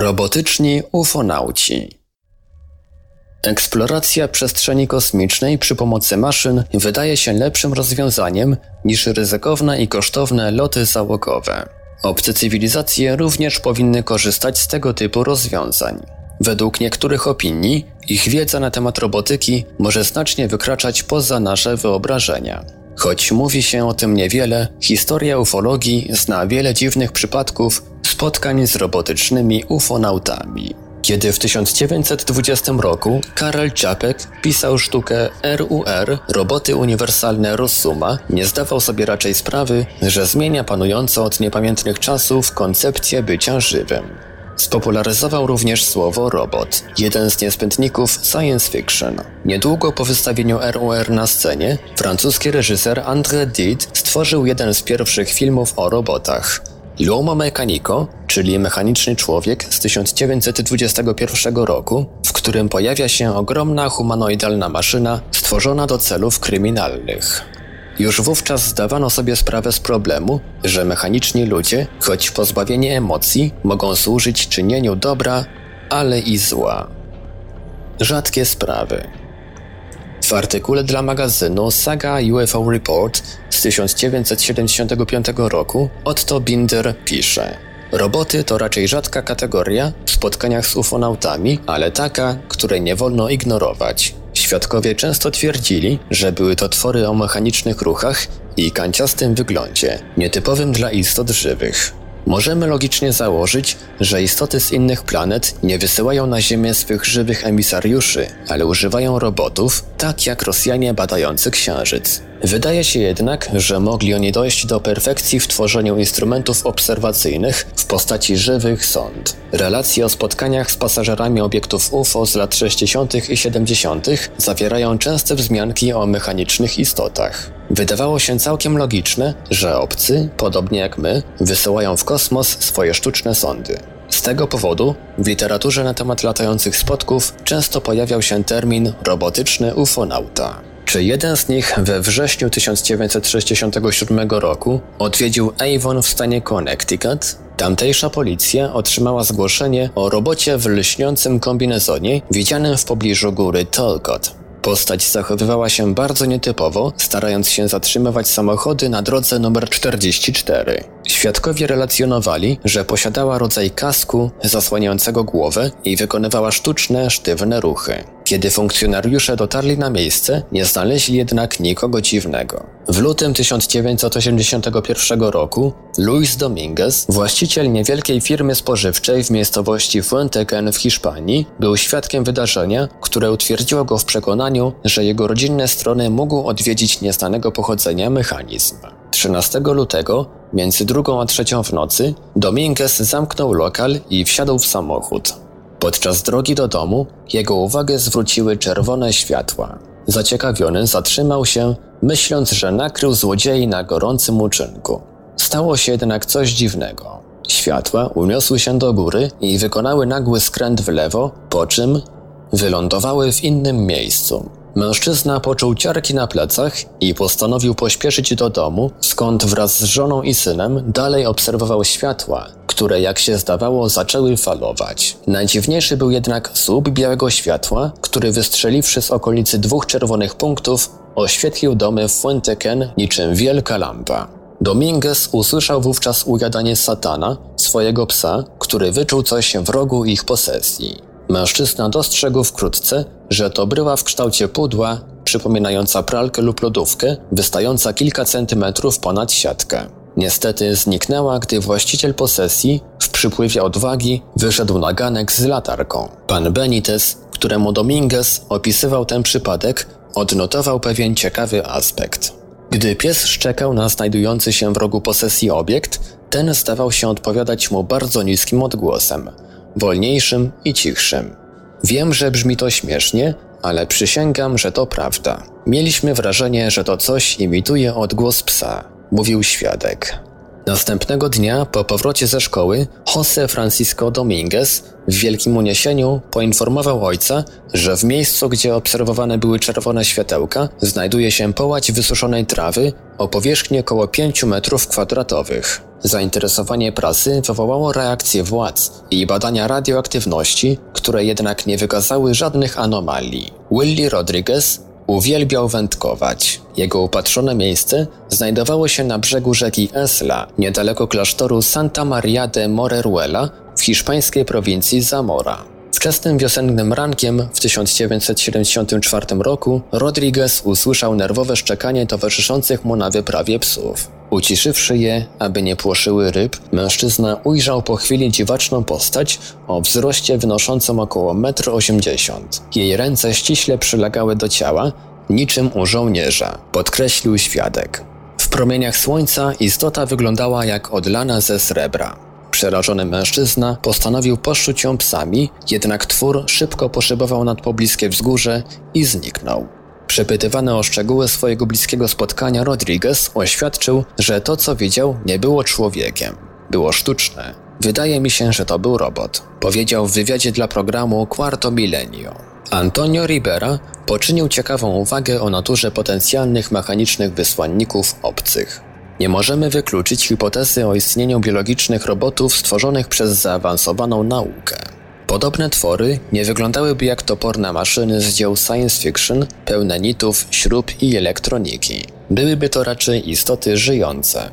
Robotyczni ufonauci. Eksploracja przestrzeni kosmicznej przy pomocy maszyn wydaje się lepszym rozwiązaniem niż ryzykowne i kosztowne loty załogowe. Obce cywilizacje również powinny korzystać z tego typu rozwiązań. Według niektórych opinii, ich wiedza na temat robotyki może znacznie wykraczać poza nasze wyobrażenia. Choć mówi się o tym niewiele, historia ufologii zna wiele dziwnych przypadków spotkań z robotycznymi ufonautami. Kiedy w 1920 roku Karel Czapek pisał sztukę RUR, roboty uniwersalne Rossuma, nie zdawał sobie raczej sprawy, że zmienia panującą od niepamiętnych czasów koncepcję bycia żywym. Spopularyzował również słowo robot, jeden z niezbędników science fiction. Niedługo po wystawieniu RUR na scenie, francuski reżyser André Dide stworzył jeden z pierwszych filmów o robotach. L'Uomo Meccanico, czyli Mechaniczny Człowiek z 1921 roku, w którym pojawia się ogromna humanoidalna maszyna stworzona do celów kryminalnych. Już wówczas zdawano sobie sprawę z problemu, że mechaniczni ludzie, choć pozbawieni emocji, mogą służyć czynieniu dobra, ale i zła. Rzadkie sprawy. W artykule dla magazynu Saga UFO Report z 1975 roku Otto Binder pisze Roboty to raczej rzadka kategoria w spotkaniach z ufonautami, ale taka, której nie wolno ignorować. Świadkowie często twierdzili, że były to twory o mechanicznych ruchach i kanciastym wyglądzie, nietypowym dla istot żywych. Możemy logicznie założyć, że istoty z innych planet nie wysyłają na Ziemię swych żywych emisariuszy, ale używają robotów, tak jak Rosjanie badający Księżyc. Wydaje się jednak, że mogli oni dojść do perfekcji w tworzeniu instrumentów obserwacyjnych w postaci żywych sond. Relacje o spotkaniach z pasażerami obiektów UFO z lat 60. i 70. zawierają częste wzmianki o mechanicznych istotach. Wydawało się całkiem logiczne, że obcy, podobnie jak my, wysyłają w kosmos swoje sztuczne sondy. Z tego powodu w literaturze na temat latających spotków często pojawiał się termin robotyczny ufonauta. Czy jeden z nich we wrześniu 1967 roku odwiedził Avon w stanie Connecticut? Tamtejsza policja otrzymała zgłoszenie o robocie w lśniącym kombinezonie widzianym w pobliżu góry Talcott. Postać zachowywała się bardzo nietypowo, starając się zatrzymywać samochody na drodze numer 44. Świadkowie relacjonowali, że posiadała rodzaj kasku zasłaniającego głowę i wykonywała sztuczne, sztywne ruchy. Kiedy funkcjonariusze dotarli na miejsce, nie znaleźli jednak nikogo dziwnego. W lutym 1981 roku Luis Dominguez, właściciel niewielkiej firmy spożywczej w miejscowości Fuenteken w Hiszpanii, był świadkiem wydarzenia, które utwierdziło go w przekonaniu, że jego rodzinne strony mógł odwiedzić nieznanego pochodzenia mechanizm. 13 lutego, między drugą a trzecią w nocy, Dominguez zamknął lokal i wsiadł w samochód. Podczas drogi do domu jego uwagę zwróciły czerwone światła. Zaciekawiony zatrzymał się, myśląc, że nakrył złodziei na gorącym uczynku. Stało się jednak coś dziwnego. Światła uniosły się do góry i wykonały nagły skręt w lewo, po czym wylądowały w innym miejscu. Mężczyzna poczuł ciarki na plecach i postanowił pośpieszyć do domu, skąd wraz z żoną i synem dalej obserwował światła, które jak się zdawało zaczęły falować. Najdziwniejszy był jednak słup białego światła, który wystrzeliwszy z okolicy dwóch czerwonych punktów, oświetlił domy w Fuenteken niczym wielka lampa. Dominguez usłyszał wówczas ujadanie satana, swojego psa, który wyczuł coś w rogu ich posesji. Mężczyzna dostrzegł wkrótce, że to bryła w kształcie pudła, przypominająca pralkę lub lodówkę, wystająca kilka centymetrów ponad siatkę. Niestety zniknęła, gdy właściciel posesji, w przypływie odwagi, wyszedł na ganek z latarką. Pan Benitez, któremu Dominguez opisywał ten przypadek, odnotował pewien ciekawy aspekt. Gdy pies szczekał na znajdujący się w rogu posesji obiekt, ten zdawał się odpowiadać mu bardzo niskim odgłosem, wolniejszym i cichszym. Wiem, że brzmi to śmiesznie, ale przysięgam, że to prawda. Mieliśmy wrażenie, że to coś imituje odgłos psa, mówił świadek. Następnego dnia, po powrocie ze szkoły, Jose Francisco Dominguez w wielkim uniesieniu poinformował ojca, że w miejscu, gdzie obserwowane były czerwone światełka, znajduje się połać wysuszonej trawy o powierzchni około 5 metrów kwadratowych. Zainteresowanie prasy wywołało reakcję władz i badania radioaktywności, które jednak nie wykazały żadnych anomalii. Willie Rodriguez uwielbiał wędkować. Jego upatrzone miejsce znajdowało się na brzegu rzeki Esla, niedaleko klasztoru Santa Maria de Moreruela w hiszpańskiej prowincji Zamora. Wczesnym wiosennym rankiem w 1974 roku Rodriguez usłyszał nerwowe szczekanie towarzyszących mu na wyprawie psów. Uciszywszy je, aby nie płoszyły ryb, mężczyzna ujrzał po chwili dziwaczną postać o wzroście wynoszącym około 1,80 m. Jej ręce ściśle przylegały do ciała, niczym u żołnierza, podkreślił świadek. W promieniach słońca istota wyglądała jak odlana ze srebra. Przerażony mężczyzna postanowił poszuć ją psami, jednak twór szybko poszybował nad pobliskie wzgórze i zniknął. Przepytywany o szczegóły swojego bliskiego spotkania Rodriguez oświadczył, że to co widział nie było człowiekiem. Było sztuczne. Wydaje mi się, że to był robot, powiedział w wywiadzie dla programu Quarto Milenio. Antonio Ribera poczynił ciekawą uwagę o naturze potencjalnych mechanicznych wysłanników obcych. Nie możemy wykluczyć hipotezy o istnieniu biologicznych robotów stworzonych przez zaawansowaną naukę. Podobne twory nie wyglądałyby jak toporne maszyny z dzieł science fiction, pełne nitów, śrub i elektroniki. Byłyby to raczej istoty żyjące.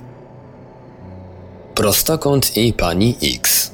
Prostokąt i pani X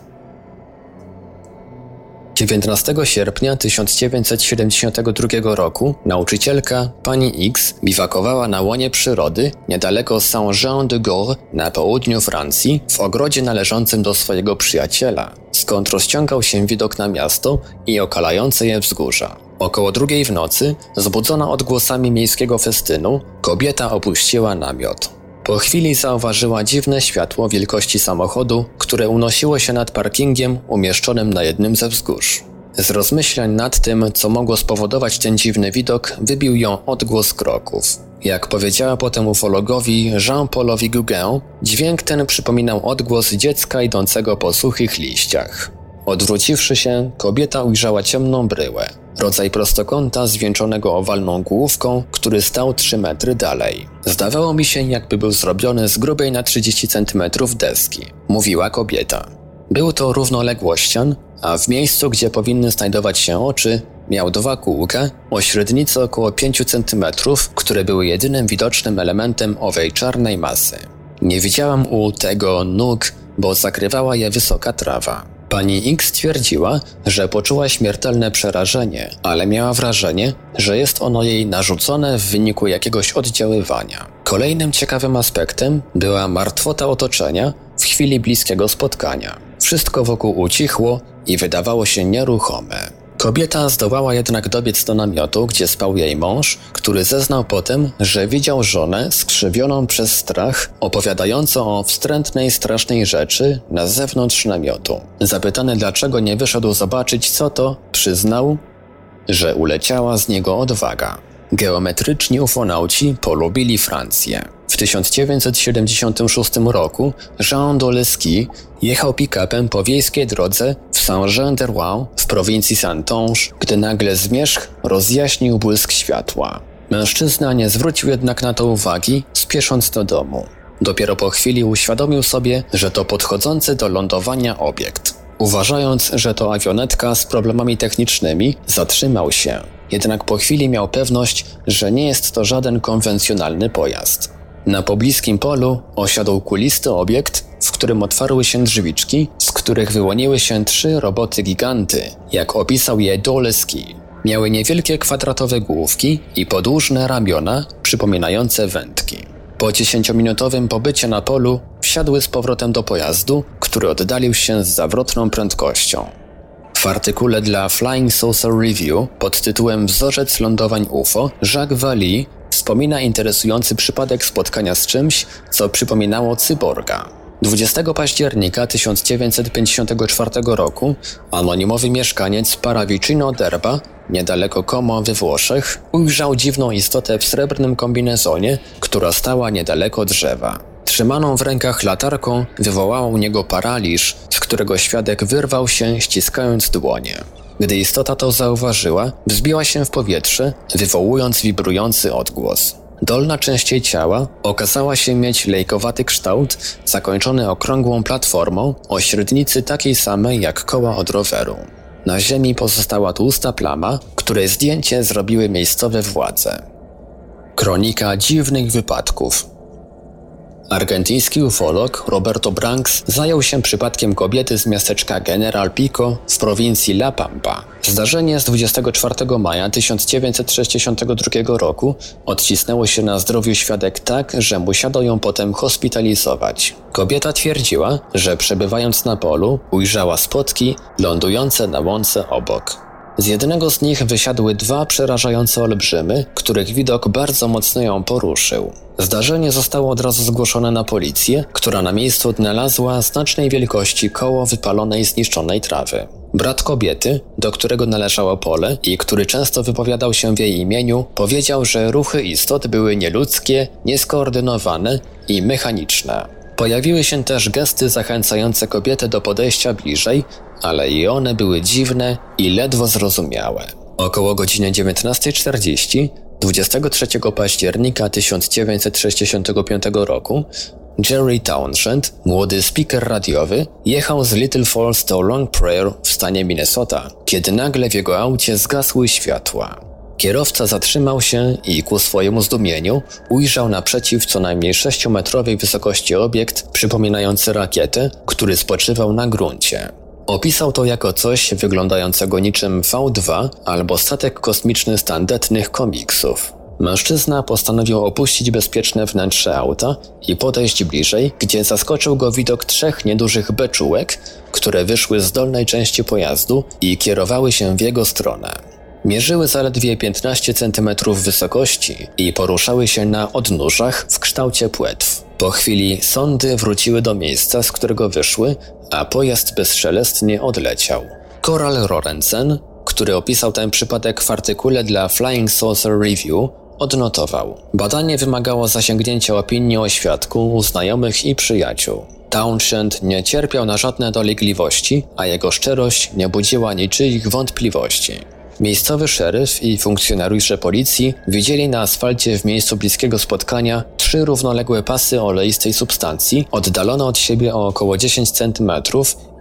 19 sierpnia 1972 roku nauczycielka pani X biwakowała na łonie przyrody niedaleko Saint-Jean-de-Gore na południu Francji w ogrodzie należącym do swojego przyjaciela, skąd rozciągał się widok na miasto i okalające je wzgórza. Około drugiej w nocy, zbudzona odgłosami miejskiego festynu, kobieta opuściła namiot. Po chwili zauważyła dziwne światło wielkości samochodu, które unosiło się nad parkingiem umieszczonym na jednym ze wzgórz. Z rozmyślań nad tym, co mogło spowodować ten dziwny widok, wybił ją odgłos kroków. Jak powiedziała potem ufologowi Jean-Paulowi Gauguin, dźwięk ten przypominał odgłos dziecka idącego po suchych liściach. Odwróciwszy się, kobieta ujrzała ciemną bryłę rodzaj prostokąta zwieńczonego owalną główką, który stał 3 metry dalej. Zdawało mi się, jakby był zrobiony z grubej na 30 cm deski, mówiła kobieta. Był to równoległościan, a w miejscu, gdzie powinny znajdować się oczy, miał dwa kółka o średnicy około 5 cm, które były jedynym widocznym elementem owej czarnej masy. Nie widziałam u tego nóg, bo zakrywała je wysoka trawa. Pani X twierdziła, że poczuła śmiertelne przerażenie, ale miała wrażenie, że jest ono jej narzucone w wyniku jakiegoś oddziaływania. Kolejnym ciekawym aspektem była martwota otoczenia w chwili bliskiego spotkania. Wszystko wokół ucichło i wydawało się nieruchome. Kobieta zdołała jednak dobiec do namiotu, gdzie spał jej mąż, który zeznał potem, że widział żonę skrzywioną przez strach, opowiadającą o wstrętnej, strasznej rzeczy na zewnątrz namiotu. Zapytany dlaczego nie wyszedł zobaczyć co to, przyznał, że uleciała z niego odwaga. Geometryczni ufonauci polubili Francję. W 1976 roku Jean Doleski jechał pick-upem po wiejskiej drodze w Saint-Jean-de-Rouen w prowincji Saintonge, gdy nagle zmierzch rozjaśnił błysk światła. Mężczyzna nie zwrócił jednak na to uwagi, spiesząc do domu. Dopiero po chwili uświadomił sobie, że to podchodzący do lądowania obiekt. Uważając, że to awionetka z problemami technicznymi, zatrzymał się. Jednak po chwili miał pewność, że nie jest to żaden konwencjonalny pojazd. Na pobliskim polu osiadł kulisty obiekt, w którym otwarły się drzwiczki, z których wyłoniły się trzy roboty giganty, jak opisał je Doleski. Miały niewielkie kwadratowe główki i podłużne ramiona przypominające wędki. Po dziesięciominutowym pobycie na polu wsiadły z powrotem do pojazdu, który oddalił się z zawrotną prędkością. W artykule dla Flying Saucer Review pod tytułem Wzorzec lądowań UFO Jacques Vallée wspomina interesujący przypadek spotkania z czymś, co przypominało cyborga. 20 października 1954 roku anonimowy mieszkaniec Paravicino d'Erba, niedaleko Como we Włoszech, ujrzał dziwną istotę w srebrnym kombinezonie, która stała niedaleko drzewa. Trzymaną w rękach latarką wywołała u niego paraliż, z którego świadek wyrwał się ściskając dłonie. Gdy istota to zauważyła, wzbiła się w powietrze, wywołując wibrujący odgłos. Dolna część jej ciała okazała się mieć lejkowaty kształt, zakończony okrągłą platformą o średnicy takiej samej jak koła od roweru. Na ziemi pozostała tłusta plama, której zdjęcie zrobiły miejscowe władze. Kronika dziwnych wypadków Argentyński ufolog Roberto Branks zajął się przypadkiem kobiety z miasteczka General Pico w prowincji La Pampa. Zdarzenie z 24 maja 1962 roku odcisnęło się na zdrowiu świadek tak, że musiano ją potem hospitalizować. Kobieta twierdziła, że przebywając na polu ujrzała spotki lądujące na łące obok. Z jednego z nich wysiadły dwa przerażające olbrzymy, których widok bardzo mocno ją poruszył. Zdarzenie zostało od razu zgłoszone na policję, która na miejscu odnalazła znacznej wielkości koło wypalonej zniszczonej trawy. Brat kobiety, do którego należało pole i który często wypowiadał się w jej imieniu, powiedział, że ruchy istot były nieludzkie, nieskoordynowane i mechaniczne. Pojawiły się też gesty zachęcające kobietę do podejścia bliżej, ale i one były dziwne i ledwo zrozumiałe. Około godziny 19.40 23 października 1965 roku Jerry Townshend, młody speaker radiowy, jechał z Little Falls do Long Prairie w stanie Minnesota, kiedy nagle w jego aucie zgasły światła. Kierowca zatrzymał się i ku swojemu zdumieniu ujrzał naprzeciw co najmniej 6-metrowej wysokości obiekt przypominający rakietę, który spoczywał na gruncie. Opisał to jako coś wyglądającego niczym V2 albo statek kosmiczny z tandetnych komiksów. Mężczyzna postanowił opuścić bezpieczne wnętrze auta i podejść bliżej, gdzie zaskoczył go widok trzech niedużych beczułek, które wyszły z dolnej części pojazdu i kierowały się w jego stronę. Mierzyły zaledwie 15 cm wysokości i poruszały się na odnóżach w kształcie płetw. Po chwili sądy wróciły do miejsca, z którego wyszły, a pojazd bezszelestnie odleciał. Coral Lorenzen, który opisał ten przypadek w artykule dla Flying Saucer Review, odnotował. Badanie wymagało zasięgnięcia opinii o świadku znajomych i przyjaciół. Townshend nie cierpiał na żadne dolegliwości, a jego szczerość nie budziła niczyich wątpliwości. Miejscowy szeryf i funkcjonariusze policji widzieli na asfalcie w miejscu bliskiego spotkania trzy równoległe pasy oleistej substancji, oddalone od siebie o około 10 cm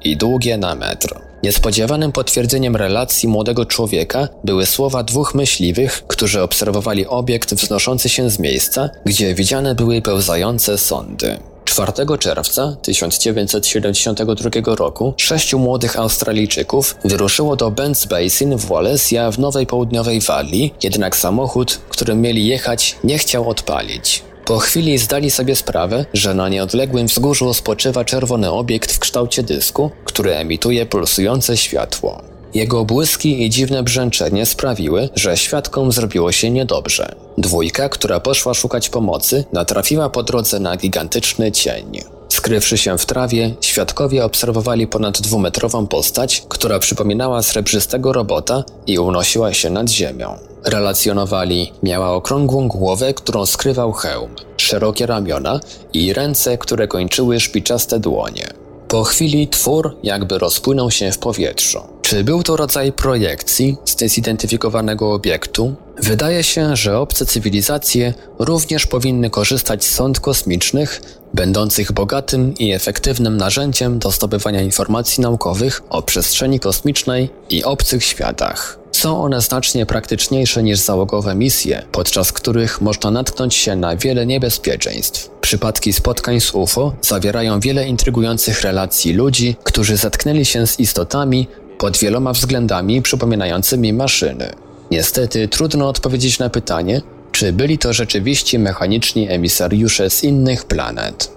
i długie na metr. Niespodziewanym potwierdzeniem relacji młodego człowieka były słowa dwóch myśliwych, którzy obserwowali obiekt wznoszący się z miejsca, gdzie widziane były pełzające sądy. 4 czerwca 1972 roku sześciu młodych Australijczyków wyruszyło do Benz Basin w Wallacea w Nowej Południowej Walii, jednak samochód, którym mieli jechać, nie chciał odpalić. Po chwili zdali sobie sprawę, że na nieodległym wzgórzu spoczywa czerwony obiekt w kształcie dysku, który emituje pulsujące światło. Jego błyski i dziwne brzęczenie sprawiły, że świadkom zrobiło się niedobrze. Dwójka, która poszła szukać pomocy, natrafiła po drodze na gigantyczny cień. Skrywszy się w trawie, świadkowie obserwowali ponad dwumetrową postać, która przypominała srebrzystego robota i unosiła się nad ziemią. Relacjonowali, miała okrągłą głowę, którą skrywał hełm, szerokie ramiona i ręce, które kończyły szpiczaste dłonie. Po chwili twór jakby rozpłynął się w powietrzu. Czy był to rodzaj projekcji z niezidentyfikowanego obiektu? Wydaje się, że obce cywilizacje również powinny korzystać z sąd kosmicznych, będących bogatym i efektywnym narzędziem do zdobywania informacji naukowych o przestrzeni kosmicznej i obcych światach. Są one znacznie praktyczniejsze niż załogowe misje, podczas których można natknąć się na wiele niebezpieczeństw. Przypadki spotkań z UFO zawierają wiele intrygujących relacji ludzi, którzy zetknęli się z istotami pod wieloma względami przypominającymi maszyny. Niestety trudno odpowiedzieć na pytanie, czy byli to rzeczywiście mechaniczni emisariusze z innych planet.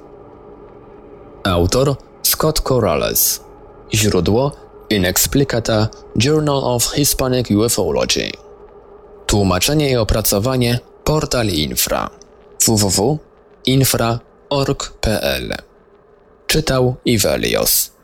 Autor Scott Corrales Źródło Inexplicata Journal of Hispanic Ufology. Tłumaczenie i opracowanie Portal Infra. www.infra.org.pl Czytał Ivelios